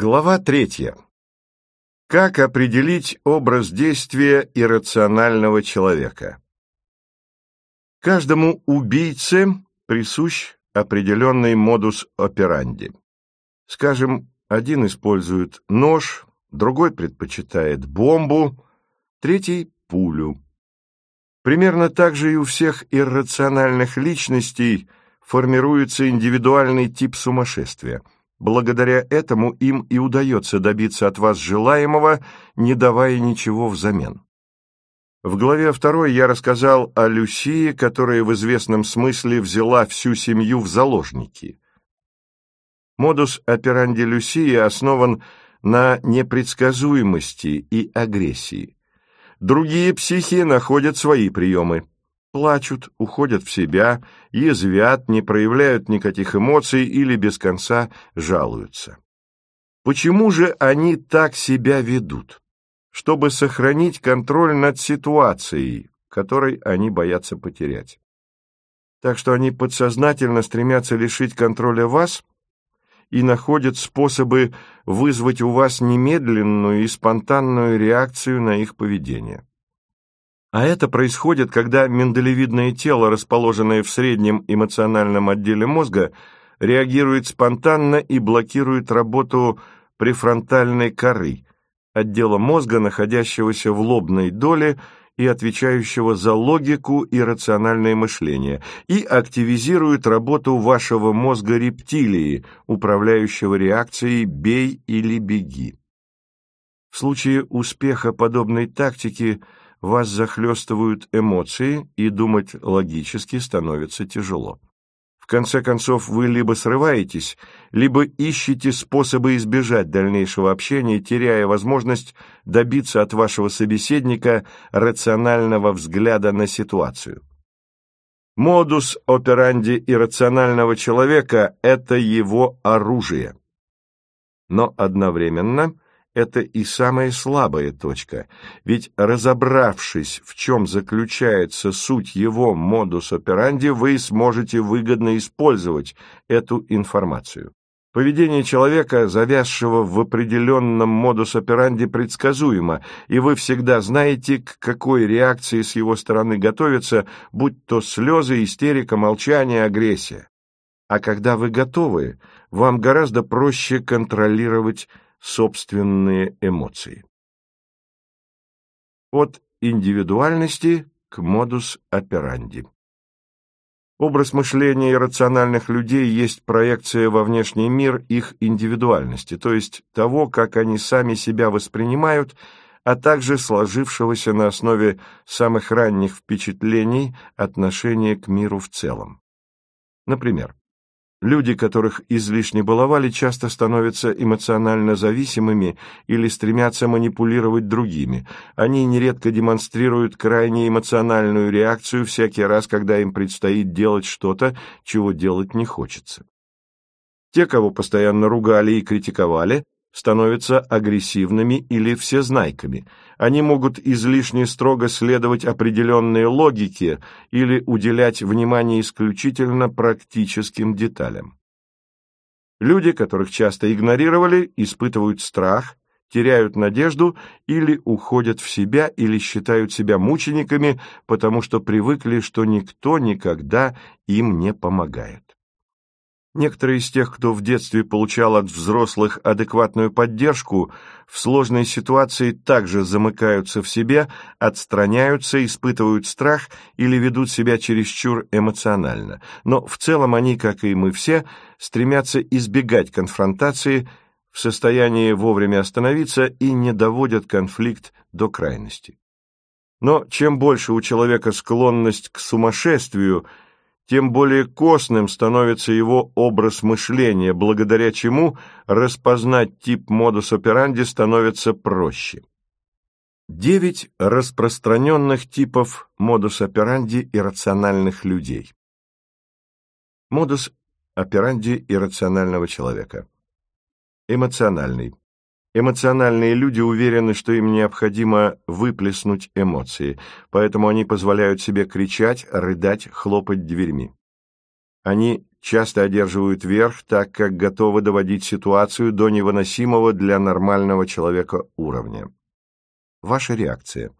Глава третья. Как определить образ действия иррационального человека? Каждому убийце присущ определенный модус операнди. Скажем, один использует нож, другой предпочитает бомбу, третий – пулю. Примерно так же и у всех иррациональных личностей формируется индивидуальный тип сумасшествия – Благодаря этому им и удается добиться от вас желаемого, не давая ничего взамен. В главе второй я рассказал о Люсии, которая в известном смысле взяла всю семью в заложники. Модус операнди Люсии основан на непредсказуемости и агрессии. Другие психи находят свои приемы плачут, уходят в себя, язвят, не проявляют никаких эмоций или без конца жалуются. Почему же они так себя ведут? Чтобы сохранить контроль над ситуацией, которой они боятся потерять. Так что они подсознательно стремятся лишить контроля вас и находят способы вызвать у вас немедленную и спонтанную реакцию на их поведение. А это происходит, когда миндалевидное тело, расположенное в среднем эмоциональном отделе мозга, реагирует спонтанно и блокирует работу префронтальной коры, отдела мозга, находящегося в лобной доле и отвечающего за логику и рациональное мышление, и активизирует работу вашего мозга рептилии, управляющего реакцией «бей или беги». В случае успеха подобной тактики – вас захлестывают эмоции, и думать логически становится тяжело. В конце концов, вы либо срываетесь, либо ищете способы избежать дальнейшего общения, теряя возможность добиться от вашего собеседника рационального взгляда на ситуацию. Модус операнди иррационального человека – это его оружие. Но одновременно – это и самая слабая точка, ведь разобравшись, в чем заключается суть его модус операнди, вы сможете выгодно использовать эту информацию. Поведение человека, завязшего в определенном модус операнди, предсказуемо, и вы всегда знаете, к какой реакции с его стороны готовиться, будь то слезы, истерика, молчание, агрессия. А когда вы готовы, вам гораздо проще контролировать собственные эмоции. От индивидуальности к модус операнди. Образ мышления иррациональных людей есть проекция во внешний мир их индивидуальности, то есть того, как они сами себя воспринимают, а также сложившегося на основе самых ранних впечатлений отношения к миру в целом. Например, Люди, которых излишне баловали, часто становятся эмоционально зависимыми или стремятся манипулировать другими. Они нередко демонстрируют крайне эмоциональную реакцию всякий раз, когда им предстоит делать что-то, чего делать не хочется. Те, кого постоянно ругали и критиковали, становятся агрессивными или всезнайками. Они могут излишне строго следовать определенной логике или уделять внимание исключительно практическим деталям. Люди, которых часто игнорировали, испытывают страх, теряют надежду или уходят в себя или считают себя мучениками, потому что привыкли, что никто никогда им не помогает. Некоторые из тех, кто в детстве получал от взрослых адекватную поддержку, в сложной ситуации также замыкаются в себе, отстраняются, испытывают страх или ведут себя чересчур эмоционально. Но в целом они, как и мы все, стремятся избегать конфронтации, в состоянии вовремя остановиться и не доводят конфликт до крайности. Но чем больше у человека склонность к сумасшествию – тем более костным становится его образ мышления, благодаря чему распознать тип модус операнди становится проще. Девять распространенных типов модус операнди иррациональных людей. Модус операнди иррационального человека. Эмоциональный. Эмоциональные люди уверены, что им необходимо выплеснуть эмоции, поэтому они позволяют себе кричать, рыдать, хлопать дверьми. Они часто одерживают верх, так как готовы доводить ситуацию до невыносимого для нормального человека уровня. Ваша реакция.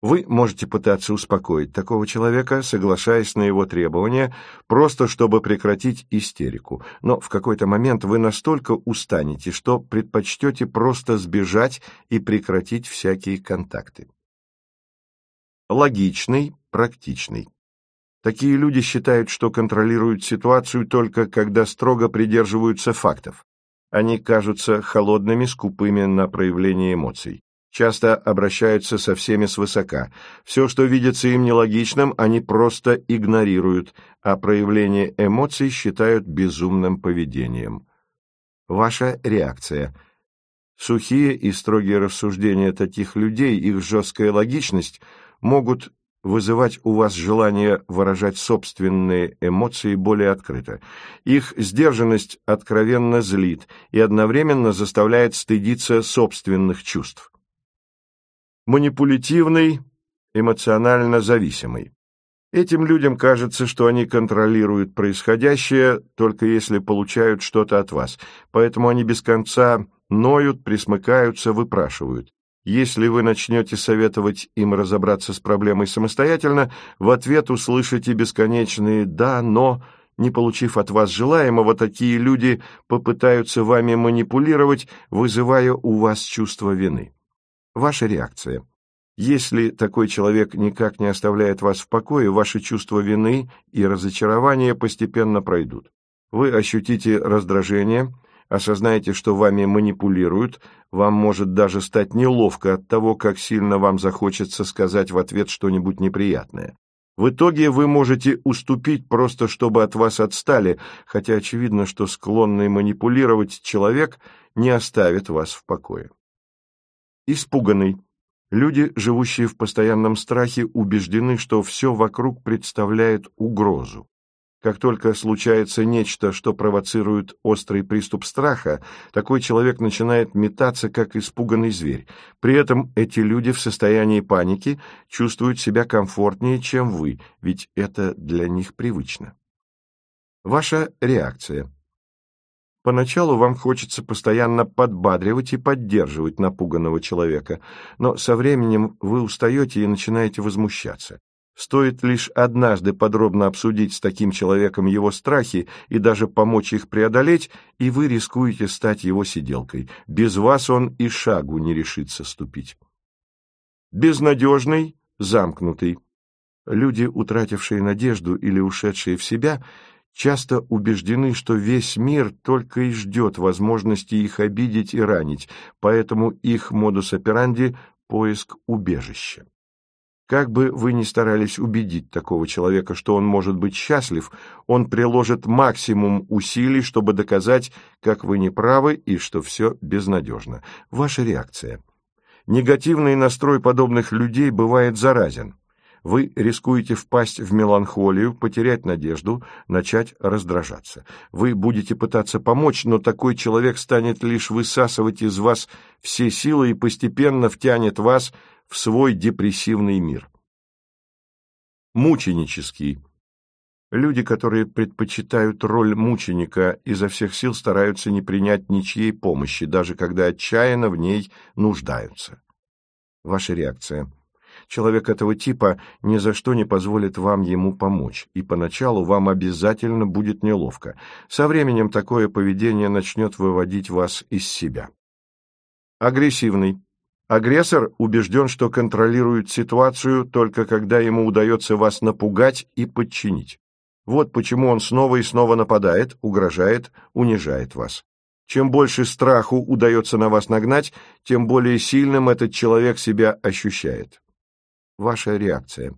Вы можете пытаться успокоить такого человека, соглашаясь на его требования, просто чтобы прекратить истерику. Но в какой-то момент вы настолько устанете, что предпочтете просто сбежать и прекратить всякие контакты. Логичный, практичный. Такие люди считают, что контролируют ситуацию только когда строго придерживаются фактов. Они кажутся холодными, скупыми на проявление эмоций часто обращаются со всеми свысока. Все, что видится им нелогичным, они просто игнорируют, а проявление эмоций считают безумным поведением. Ваша реакция. Сухие и строгие рассуждения таких людей, их жесткая логичность могут вызывать у вас желание выражать собственные эмоции более открыто. Их сдержанность откровенно злит и одновременно заставляет стыдиться собственных чувств манипулятивный, эмоционально зависимый. Этим людям кажется, что они контролируют происходящее, только если получают что-то от вас, поэтому они без конца ноют, присмыкаются, выпрашивают. Если вы начнете советовать им разобраться с проблемой самостоятельно, в ответ услышите бесконечные «да», «но», не получив от вас желаемого, такие люди попытаются вами манипулировать, вызывая у вас чувство вины. Ваша реакция. Если такой человек никак не оставляет вас в покое, ваши чувства вины и разочарования постепенно пройдут. Вы ощутите раздражение, осознаете, что вами манипулируют, вам может даже стать неловко от того, как сильно вам захочется сказать в ответ что-нибудь неприятное. В итоге вы можете уступить просто, чтобы от вас отстали, хотя очевидно, что склонный манипулировать человек не оставит вас в покое. Испуганный. Люди, живущие в постоянном страхе, убеждены, что все вокруг представляет угрозу. Как только случается нечто, что провоцирует острый приступ страха, такой человек начинает метаться, как испуганный зверь. При этом эти люди в состоянии паники чувствуют себя комфортнее, чем вы, ведь это для них привычно. Ваша реакция. Поначалу вам хочется постоянно подбадривать и поддерживать напуганного человека, но со временем вы устаете и начинаете возмущаться. Стоит лишь однажды подробно обсудить с таким человеком его страхи и даже помочь их преодолеть, и вы рискуете стать его сиделкой. Без вас он и шагу не решится ступить. Безнадежный, замкнутый. Люди, утратившие надежду или ушедшие в себя, часто убеждены, что весь мир только и ждет возможности их обидеть и ранить, поэтому их модус операнди – поиск убежища. Как бы вы ни старались убедить такого человека, что он может быть счастлив, он приложит максимум усилий, чтобы доказать, как вы неправы и что все безнадежно. Ваша реакция. Негативный настрой подобных людей бывает заразен вы рискуете впасть в меланхолию, потерять надежду, начать раздражаться. Вы будете пытаться помочь, но такой человек станет лишь высасывать из вас все силы и постепенно втянет вас в свой депрессивный мир. Мученический. Люди, которые предпочитают роль мученика, изо всех сил стараются не принять ничьей помощи, даже когда отчаянно в ней нуждаются. Ваша реакция. Человек этого типа ни за что не позволит вам ему помочь, и поначалу вам обязательно будет неловко. Со временем такое поведение начнет выводить вас из себя. Агрессивный. Агрессор убежден, что контролирует ситуацию только когда ему удается вас напугать и подчинить. Вот почему он снова и снова нападает, угрожает, унижает вас. Чем больше страху удается на вас нагнать, тем более сильным этот человек себя ощущает ваша реакция.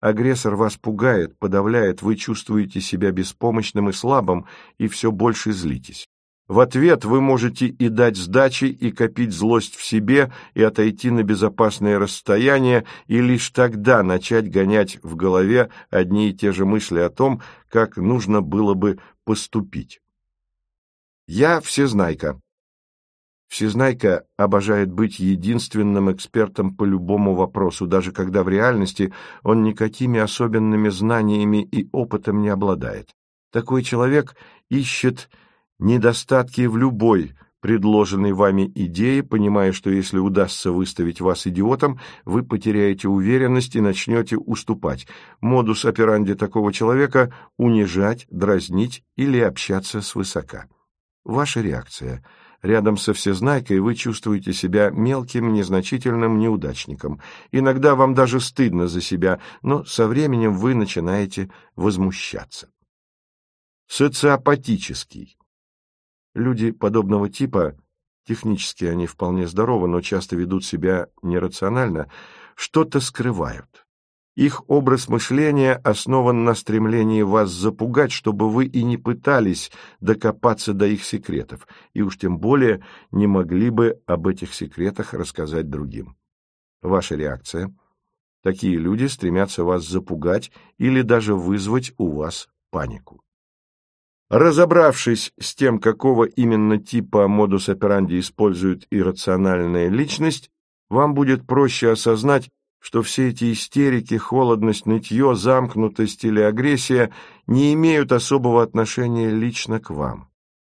Агрессор вас пугает, подавляет, вы чувствуете себя беспомощным и слабым, и все больше злитесь. В ответ вы можете и дать сдачи, и копить злость в себе, и отойти на безопасное расстояние, и лишь тогда начать гонять в голове одни и те же мысли о том, как нужно было бы поступить. Я всезнайка. Всезнайка обожает быть единственным экспертом по любому вопросу, даже когда в реальности он никакими особенными знаниями и опытом не обладает. Такой человек ищет недостатки в любой предложенной вами идее, понимая, что если удастся выставить вас идиотом, вы потеряете уверенность и начнете уступать. Модус операнди такого человека – унижать, дразнить или общаться свысока. Ваша реакция – Рядом со всезнайкой вы чувствуете себя мелким, незначительным неудачником. Иногда вам даже стыдно за себя, но со временем вы начинаете возмущаться. Социопатический. Люди подобного типа, технически они вполне здоровы, но часто ведут себя нерационально, что-то скрывают. Их образ мышления основан на стремлении вас запугать, чтобы вы и не пытались докопаться до их секретов, и уж тем более не могли бы об этих секретах рассказать другим. Ваша реакция? Такие люди стремятся вас запугать или даже вызвать у вас панику. Разобравшись с тем, какого именно типа модус операнди использует иррациональная личность, вам будет проще осознать, что все эти истерики, холодность, нытье, замкнутость или агрессия не имеют особого отношения лично к вам.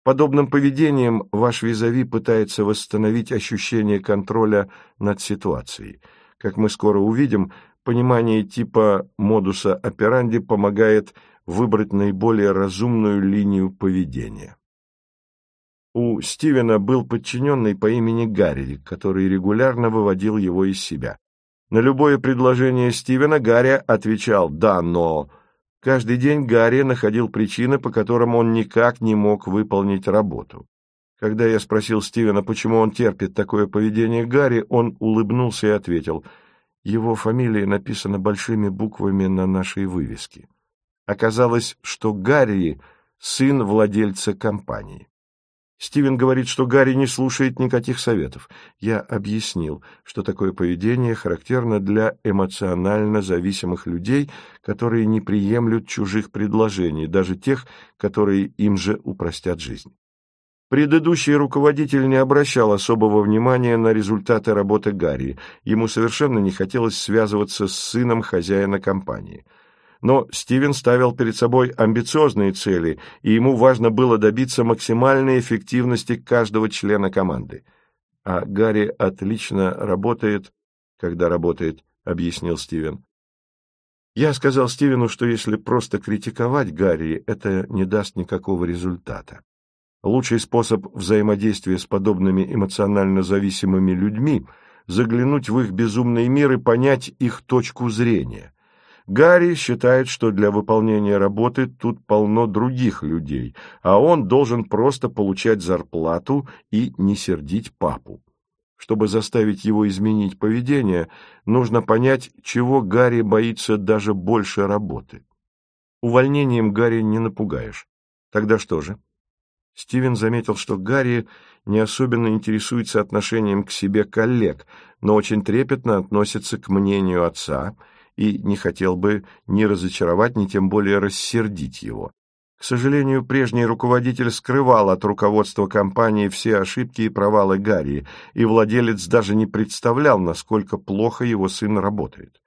Подобным поведением ваш визави пытается восстановить ощущение контроля над ситуацией. Как мы скоро увидим, понимание типа модуса операнди помогает выбрать наиболее разумную линию поведения. У Стивена был подчиненный по имени Гарри, который регулярно выводил его из себя. На любое предложение Стивена Гарри отвечал «да, но...». Каждый день Гарри находил причины, по которым он никак не мог выполнить работу. Когда я спросил Стивена, почему он терпит такое поведение Гарри, он улыбнулся и ответил «Его фамилия написана большими буквами на нашей вывеске». Оказалось, что Гарри – сын владельца компании. Стивен говорит, что Гарри не слушает никаких советов. Я объяснил, что такое поведение характерно для эмоционально зависимых людей, которые не приемлют чужих предложений, даже тех, которые им же упростят жизнь. Предыдущий руководитель не обращал особого внимания на результаты работы Гарри. Ему совершенно не хотелось связываться с сыном хозяина компании – но Стивен ставил перед собой амбициозные цели, и ему важно было добиться максимальной эффективности каждого члена команды. А Гарри отлично работает, когда работает, объяснил Стивен. Я сказал Стивену, что если просто критиковать Гарри, это не даст никакого результата. Лучший способ взаимодействия с подобными эмоционально зависимыми людьми – заглянуть в их безумный мир и понять их точку зрения – Гарри считает, что для выполнения работы тут полно других людей, а он должен просто получать зарплату и не сердить папу. Чтобы заставить его изменить поведение, нужно понять, чего Гарри боится даже больше работы. Увольнением Гарри не напугаешь. Тогда что же? Стивен заметил, что Гарри не особенно интересуется отношением к себе коллег, но очень трепетно относится к мнению отца – и не хотел бы ни разочаровать, ни тем более рассердить его. К сожалению, прежний руководитель скрывал от руководства компании все ошибки и провалы Гарри, и владелец даже не представлял, насколько плохо его сын работает.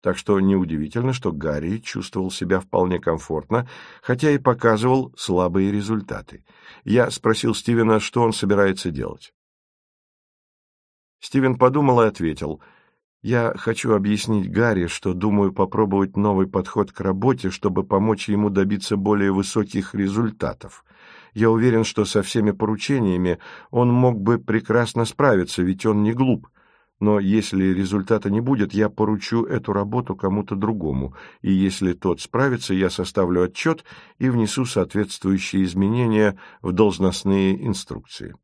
Так что неудивительно, что Гарри чувствовал себя вполне комфортно, хотя и показывал слабые результаты. Я спросил Стивена, что он собирается делать. Стивен подумал и ответил — я хочу объяснить Гарри, что думаю попробовать новый подход к работе, чтобы помочь ему добиться более высоких результатов. Я уверен, что со всеми поручениями он мог бы прекрасно справиться, ведь он не глуп. Но если результата не будет, я поручу эту работу кому-то другому, и если тот справится, я составлю отчет и внесу соответствующие изменения в должностные инструкции.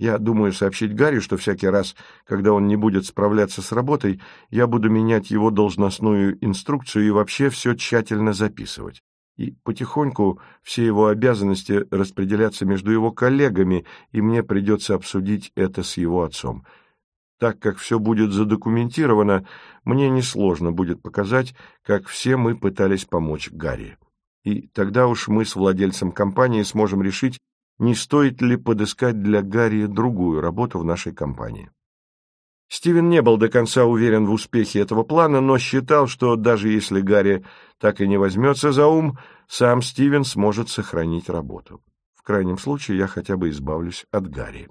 Я думаю сообщить Гарри, что всякий раз, когда он не будет справляться с работой, я буду менять его должностную инструкцию и вообще все тщательно записывать. И потихоньку все его обязанности распределятся между его коллегами, и мне придется обсудить это с его отцом. Так как все будет задокументировано, мне несложно будет показать, как все мы пытались помочь Гарри. И тогда уж мы с владельцем компании сможем решить, не стоит ли подыскать для Гарри другую работу в нашей компании. Стивен не был до конца уверен в успехе этого плана, но считал, что даже если Гарри так и не возьмется за ум, сам Стивен сможет сохранить работу. В крайнем случае я хотя бы избавлюсь от Гарри.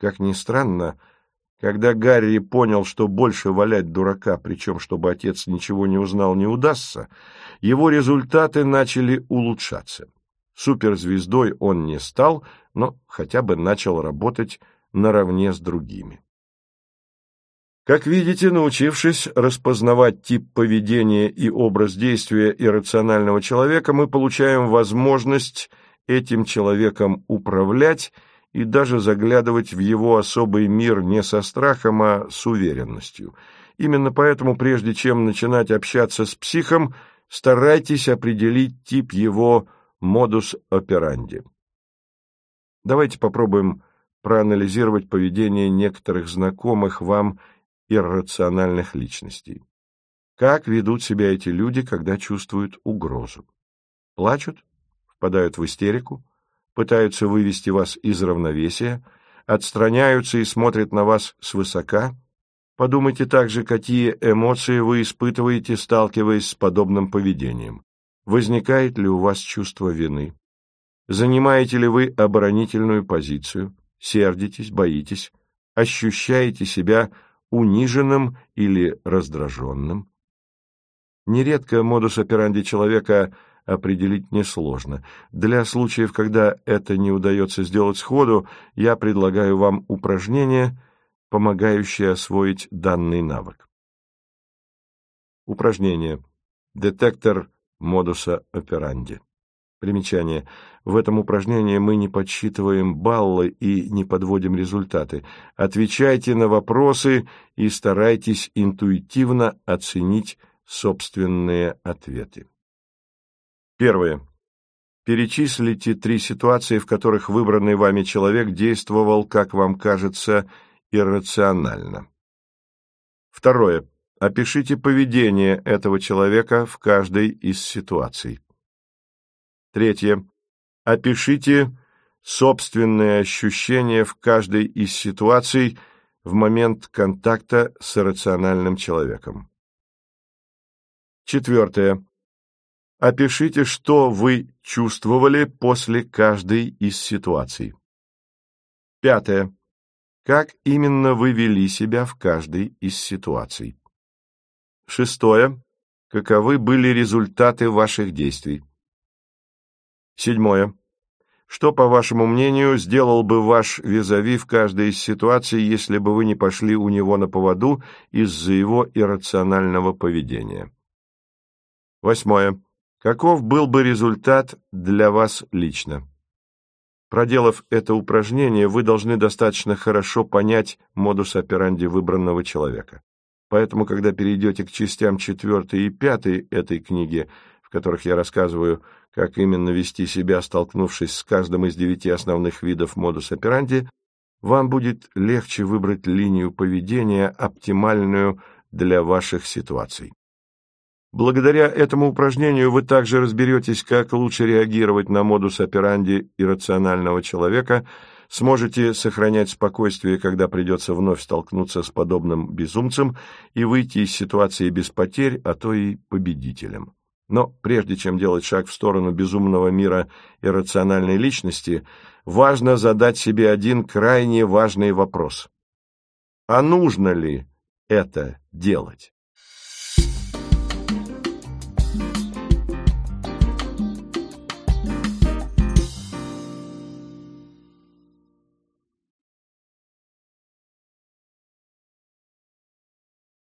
Как ни странно, когда Гарри понял, что больше валять дурака, причем чтобы отец ничего не узнал, не удастся, его результаты начали улучшаться. Суперзвездой он не стал, но хотя бы начал работать наравне с другими. Как видите, научившись распознавать тип поведения и образ действия иррационального человека, мы получаем возможность этим человеком управлять и даже заглядывать в его особый мир не со страхом, а с уверенностью. Именно поэтому, прежде чем начинать общаться с психом, старайтесь определить тип его модус операнди. Давайте попробуем проанализировать поведение некоторых знакомых вам иррациональных личностей. Как ведут себя эти люди, когда чувствуют угрозу? Плачут? Впадают в истерику? пытаются вывести вас из равновесия, отстраняются и смотрят на вас свысока, подумайте также, какие эмоции вы испытываете, сталкиваясь с подобным поведением. Возникает ли у вас чувство вины? Занимаете ли вы оборонительную позицию? Сердитесь, боитесь? Ощущаете себя униженным или раздраженным? Нередко модус операнди человека – определить несложно. Для случаев, когда это не удается сделать сходу, я предлагаю вам упражнение, помогающее освоить данный навык. Упражнение. Детектор модуса операнди. Примечание. В этом упражнении мы не подсчитываем баллы и не подводим результаты. Отвечайте на вопросы и старайтесь интуитивно оценить собственные ответы. Первое. Перечислите три ситуации, в которых выбранный вами человек действовал, как вам кажется, иррационально. Второе. Опишите поведение этого человека в каждой из ситуаций. Третье. Опишите собственные ощущения в каждой из ситуаций в момент контакта с иррациональным человеком. Четвертое. Опишите, что вы чувствовали после каждой из ситуаций. Пятое. Как именно вы вели себя в каждой из ситуаций. Шестое. Каковы были результаты ваших действий. Седьмое. Что, по вашему мнению, сделал бы ваш визави в каждой из ситуаций, если бы вы не пошли у него на поводу из-за его иррационального поведения? Восьмое. Каков был бы результат для вас лично? Проделав это упражнение, вы должны достаточно хорошо понять модус операнди выбранного человека. Поэтому, когда перейдете к частям четвертой и пятой этой книги, в которых я рассказываю, как именно вести себя, столкнувшись с каждым из девяти основных видов модус операнди, вам будет легче выбрать линию поведения, оптимальную для ваших ситуаций. Благодаря этому упражнению вы также разберетесь, как лучше реагировать на модус операнди иррационального человека, сможете сохранять спокойствие, когда придется вновь столкнуться с подобным безумцем и выйти из ситуации без потерь, а то и победителем. Но прежде чем делать шаг в сторону безумного мира иррациональной личности, важно задать себе один крайне важный вопрос. А нужно ли это делать?